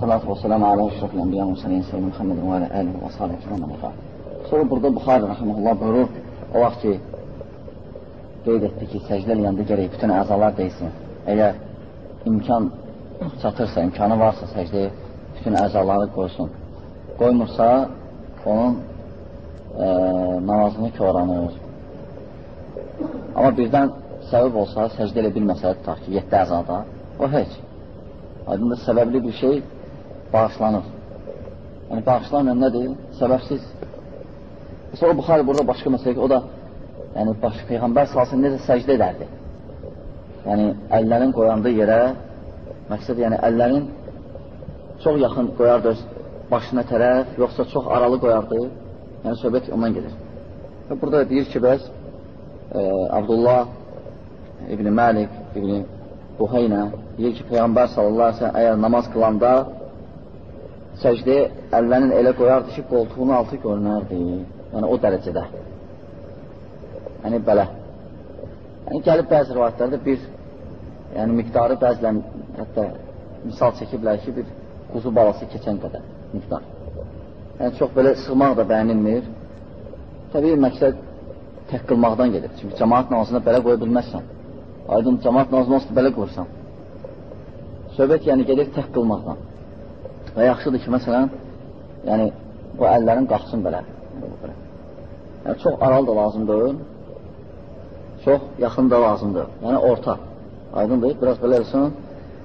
Salatu və salam alə əşrəfil ənbiya müsəlin Seyyid Muhammed və alə əlihi və salə kiram əmrəfə. Sonra burada Buxarə rəhməhullah buyurur, o vaxt ki, qeyd etdi ki, səcdə eləyəndə gərək bütün əzalar deysin. Əgər imkan çatırsa, imkanı varsa səcdə bütün əzaları qoysun. Qoymursa, onun e, namazını köranır. Amma birdən səbəb olsa, səcdə elə bilməsə, tutaq ki, 7 əzada, o heç. Aydında səbəbli bir şey bağışlanır. Yəni, bağışlanmayan nədir? Səbəbsiz. Sonra Buxari burada başqa məsələ o da yəni, baş, Peyğəmbər salsın necə səcdə edərdi? Yəni, əllərin qoyandığı yerə, məqsəd yəni, əllərin çox yaxın qoyardı öz başına tərəf, yoxsa çox aralı qoyardı. Yəni, söhbət ondan gedir. Və burada deyir ki, bəs e, Abdullah İbn Məlik, İbn Buheynə deyir ki, Peyğəmbər sallallahu aleyhi ve sellem əgər namaz qılanda səcdəyə əllərin elə qoyardı ki, qoltuğunun altı görünərdi. Yəni, o dərəcədə. Yəni, belə. Yəni, gəlib bəzi rivayətlərdə bir, yəni, miqdarı bəzilən, hətta misal çəkiblər ki, bir quzu balası keçən qədər miqdar. Yəni, çox belə sığmaq da bəyənilmir. Təbii, məqsəd tək qılmaqdan gedir. Çünki cəmaat namazına belə qoya bilməzsən. Aydın, cəmaat namazına olsa belə qoyursan. Söhbət yəni gedir tək qılmaqdan. Və yaxşıdır ki, məsələn, yəni, bu əllərin qalxsın belə. Yəni, çox aral da lazımdır, çox yaxın da lazımdır. Yəni, orta. Aydındır, biraz belə olsun,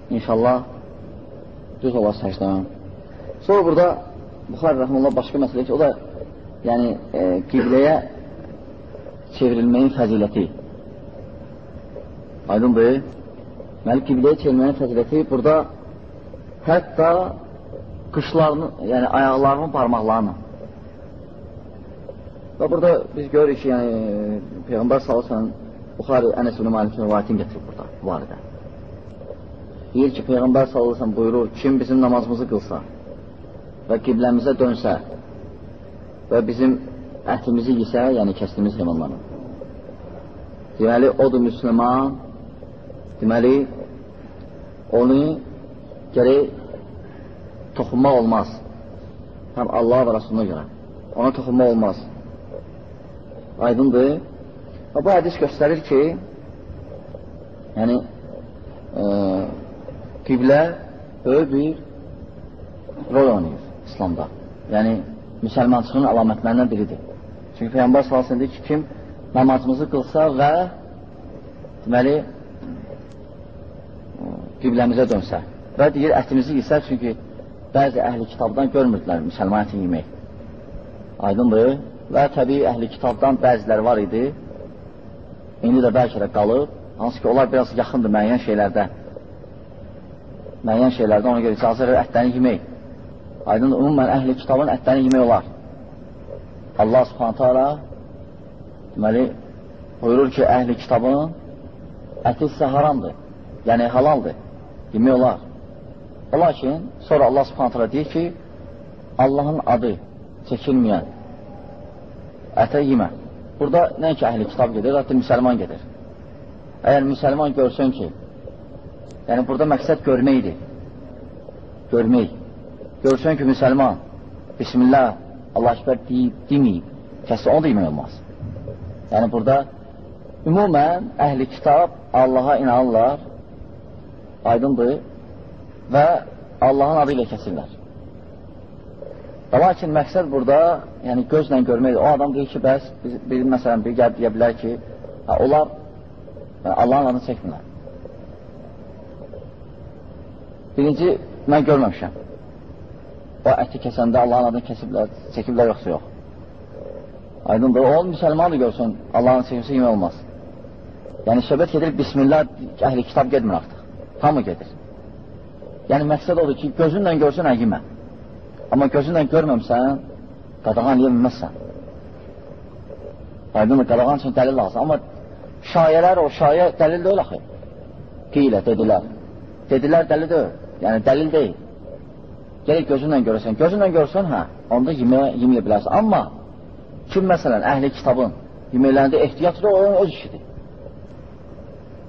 inşallah düz olar səcdən. Sonra burada Buxar Rəhməllah başqa məsələ ki, o da yəni, e, qibləyə çevrilməyin fəziləti. Aydındır. Deməli, qibləyə çevrilməyin fəziləti burada hətta qışlarını, yəni ayaqlarının barmaqlarını. Və burada biz görürük ki, yəni Peyğəmbər sallallahu Buxari Ənəs ibn Malikin rivayətini gətirib burada, bu barədə. Deyir ki, Peyğəmbər sallallahu buyurur, kim bizim namazımızı qılsa və qibləmizə dönsə və bizim ətimizi yesə, yəni kəsdiyimiz heyvanları. Deməli, odur müsəlman, deməli, onu gərək toxunmaq olmaz. Həm Allah və Rasuluna görə. Ona toxunmaq olmaz. Aydındır. Və bu hədis göstərir ki, yəni, e, qiblə böyük bir rol oynayır İslamda. Yəni, müsəlmançılığın əlamətlərindən biridir. Çünki Peyyambar salasın deyir ki, kim namazımızı qılsa və deməli, qibləmizə dönsə və deyir, ətimizi yesə, çünki bəzi əhli kitabdan görmürdülər müsəlman əti yemək. Aydındır. Və təbii əhli kitabdan bəziləri var idi. İndi də bəlkə də qalıb. Hansı ki, onlar biraz yaxındır müəyyən şeylərdə. Müəyyən şeylərdə ona görə icazə verir ətlərini yemək. Aydındır, ümumən əhli kitabın ətlərini yemək olar. Allah subhanətə ala deməli, buyurur ki, əhli kitabın əti isə haramdır. Yəni, halaldır. Yemək olar. Lakin sonra Allah subhanətələ deyir ki, Allahın adı çəkilməyən ətə yemə. Burada nə ki, əhli kitab gedir, hətta müsəlman gedir. Əgər müsəlman görsün ki, yəni burada məqsəd görməkdir. Görmək. Görsün ki, müsəlman, Bismillah, Allahəkbər deyib, deməyib, kəsə onu da yemək olmaz. Yəni burada ümumən əhli kitab Allaha inanırlar, aydındır, və Allahın adı ilə kəsirlər. Və lakin məqsəd burada, yəni gözlə görməkdir. O adam deyir ki, bəs, biz, bir, məsələn, bir gəlib deyə bilər ki, hə, onlar yəni, Allahın adını çəkmirlər. Birinci, mən görməmişəm. O əti kəsəndə Allahın adını kəsiblər, çəkiblər yoxsa yox. Aydındır, o müsəlmanı görsün, Allahın çəkilsə yemək olmaz. Yəni, söhbət gedir, Bismillah, əhli kitab gedmir artıq. Hamı gedir. Yəni, məqsəd odur ki, gözünlə görsün, əgimə. Amma gözünlə görməmsən, qadağan eləyə bilməzsən. Aydın, qadağan üçün dəlil lazım. Amma şayələr, o şayə dəlil deyil axı. Qilə, dedilər. Dedilər, dəlil deyil. Yəni, dəlil deyil. Gələk gözünlə görəsən. Gözünlə görsən, hə, onda yeməyə, yeməyə bilərsən. Amma kim, məsələn, əhli kitabın yeməklərində ehtiyatlı o, öz işidir.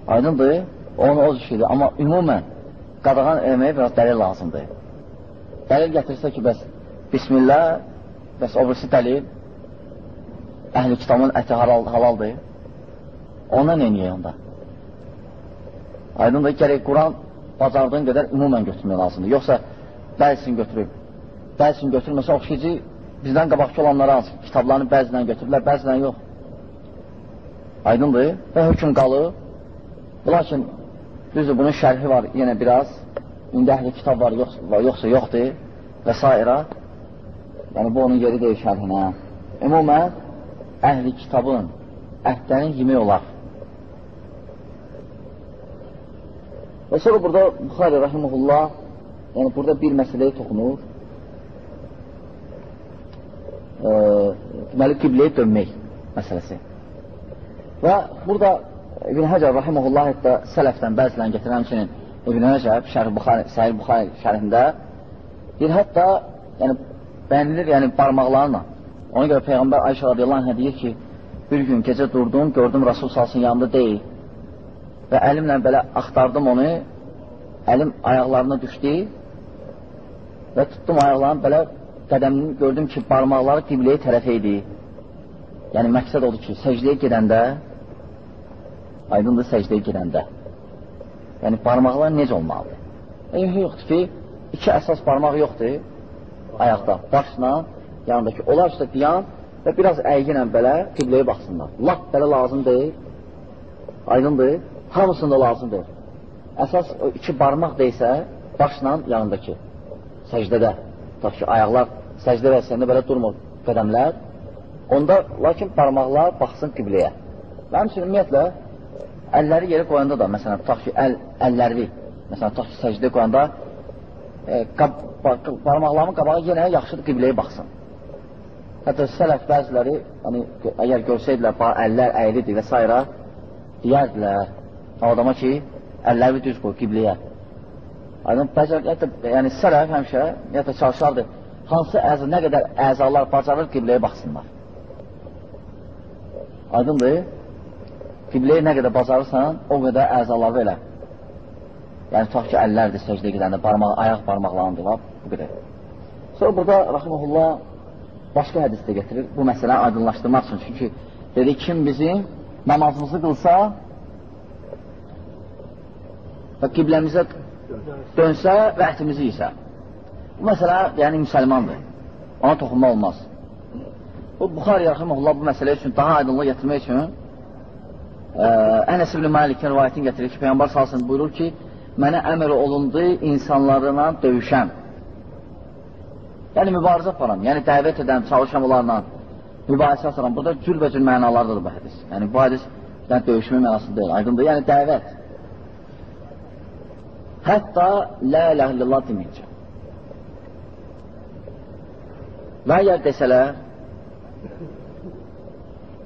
Aydındır. Onu o şeydir. Amma ümumən qadağan eləməyə biraz dəlil lazımdır. Dəlil gətirsə ki, bəs Bismillah, bəs o birisi dəlil, əhli kitabın əti halal, halaldır. Ona nə niyə onda? Aydın da gərək Quran bacardığın qədər ümumən götürmək lazımdır. Yoxsa bəzisini götürüb, bəzisini götürməsə oxşayıcı bizdən qabaqçı olanlara az. Kitablarını bəzindən götürürlər, bəzindən yox. Aydındır və hökum qalır. Lakin düzdür, bunun şərhi var yenə biraz. İndi əhli kitab var, yox, yoxsa yoxdur və s. Yəni, bu onun yeri deyil şərhinə. Ümumən, əhli kitabın əhdlərin yemək olar. Və sonra burada Buxari Rahimullah yəni burada bir məsələyə toxunur. E, deməli, qibləyə dönmək məsələsi. Və burada İbn Həcər Rahimullah hətta sələfdən bəzilən gətirən həmçinin İbn Həcər Şərh Buxari, Səhil Buxari şərhində bir hətta yəni, bəyənilir yəni barmaqlarla. Ona görə Peyğəmbər Ayşə radiyallahu anh deyir ki, bir gün gecə durdum, gördüm Rasul salsın yanında deyil və əlimlə belə axtardım onu, əlim ayaqlarına düşdü və tutdum ayaqlarını belə qədəmini gördüm ki, barmaqları qibləyə tərəf idi. Yəni, məqsəd odur ki, səcdəyə gedəndə, aydındır səcdəyə gedəndə, yəni barmaqlar necə olmalıdır? E, yoxdur ki, iki əsas barmaq yoxdur ayaqda, başla, yanındakı. Onlar üstə diyan və biraz əyginlə belə qibləyə baxsınlar. Lap belə lazım deyil, aydındır, hamısında lazımdır. Əsas o iki barmaq deysə, başla yanındakı, səcdədə, tutaq ki, ayaqlar səcdə vəziyyətində belə durmur qədəmlər, onda lakin barmaqlar baxsın qibləyə. Və həmçinin ümumiyyətlə, əlləri yeri qoyanda da, məsələn, tutaq ki, əl, əlləri, məsələn, tutaq ki, səcdə qoyanda, e, qab, barmaqlarımın qabağı yenə yaxşıdır qibləyə baxsın. Hətta sələf bəziləri, yəni, əgər görsəydilər, əllər əylidir və s. deyərdilər adama ki, əlləri düz qoy qibləyə. Aydın, bəzər, hətta, yəni sələf həmişə, hətta çalışardı, hansı əzə, nə qədər əzalar bacarır qibləyə baxsınlar. Aydındır, qibləyə nə qədər bacarırsan, o qədər əzaları elə. Yəni, tutaq ki, əllərdir səcdə gedəndə, barmaq, ayaq barmaqlarındır, bu qədər. Sonra burada, rəximəhullah, başqa hədisdə getirir, bu məsələni aydınlaşdırmaq üçün. Çünki dedi, kim bizim namazımızı qılsa və qibləmizə dönsə və ətimizi isə. Bu məsələ, yəni müsəlmandır. Ona toxunma olmaz. Bu, Buxari Yaximullah bu məsələ üçün daha aydınlıq gətirmək üçün Ənəs ibn Malikin rivayətini gətirir ki, Peyyambar salsın buyurur ki, mənə əmr olundu insanlarına döyüşəm. Yəni, mübarizə aparan, yəni dəvət edən, çalışan onlarla mübahisə aparan. Burada cürbəcür mənalardır bu hədis. Yəni, bu hədis yəni, döyüşmə mənası deyil, aydındır. Yəni, dəvət. Hətta lə ilə illallah deməyəcək. Və əgər desələr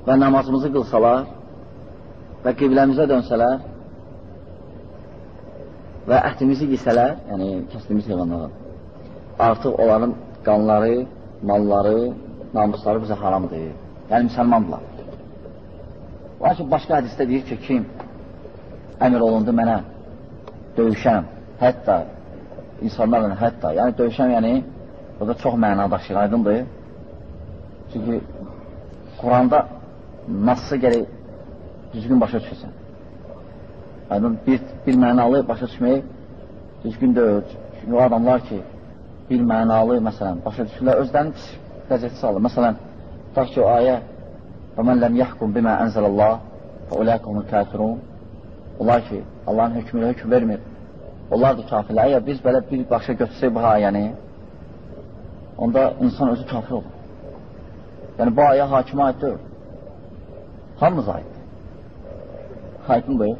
və namazımızı qılsalar və qibləmizə dönsələr və ətimizi yisələr, yəni kəsdiyimiz heyvanlara, artıq onların qanları, malları, namusları bizə haramdır. Yəni müsəlmandırlar. Lakin başqa hədisdə deyir ki, kim əmr olundu mənə döyüşəm, hətta insanlarla hətta, yəni döyüşəm, yəni burada çox məna daşıyır, aydındır. Çünki Quranda nasıl gərək düzgün başa düşəsən. Aydın bir, bir mənalı başa düşmək düzgün deyil. Çünki o adamlar ki, bir mənalı, məsələn, başa düşürlər, özlərini pis vəziyyəti salır. Məsələn, tutaq ki, o ayə وَمَنْ لَمْ يَحْكُمْ بِمَا أَنْزَلَ اللّٰهِ فَاُولَٰيكُمُ الْكَافِرُونَ Onlar ki, Allahın hökmünə hökm vermir. Onlar da kafirlər. Əgər biz belə bir başa götürsək bu ayəni, onda insan özü kafir olur. Yəni, bu ayə hakimə aid deyil. Hamımız aiddir. Aydındır.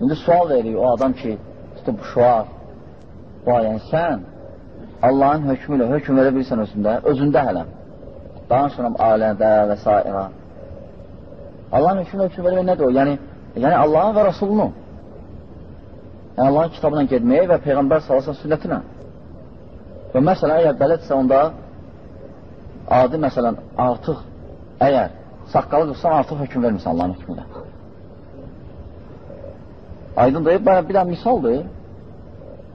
İndi sual veririk o adam ki, tutub şuar, bu ayəni sən Allahın hökmü ilə hökm verə bilirsən özündə, özündə hələ. Danışıram alədə və s. Allahın hökmü hökm vermək nədir o? Yəni, yəni Allahın və Rasulunun. Yəni Allahın kitabına gedməyə və Peyğəmbər salasın sünnətinə. Və məsələn, əgər bələdsə onda adi məsələn artıq əgər saqqalı qırsan artıq hökm vermirsən Allahın hökmü ilə. Aydın deyib, bir dənə misaldır.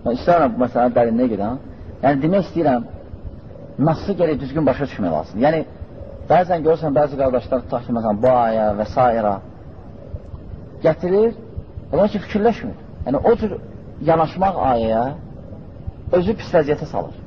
Mən istəyirəm, məsələn, dərinliyə gedən. Yəni, demək istəyirəm, nasıl gələk düzgün başa düşmək lazım. Yəni, bəzən görürsən, bəzi qardaşlar tutaq ki, məsələn, bu aya və s. gətirir, olan ki, fikirləşmir. Yəni, o cür yanaşmaq ayəyə özü pis vəziyyətə salır.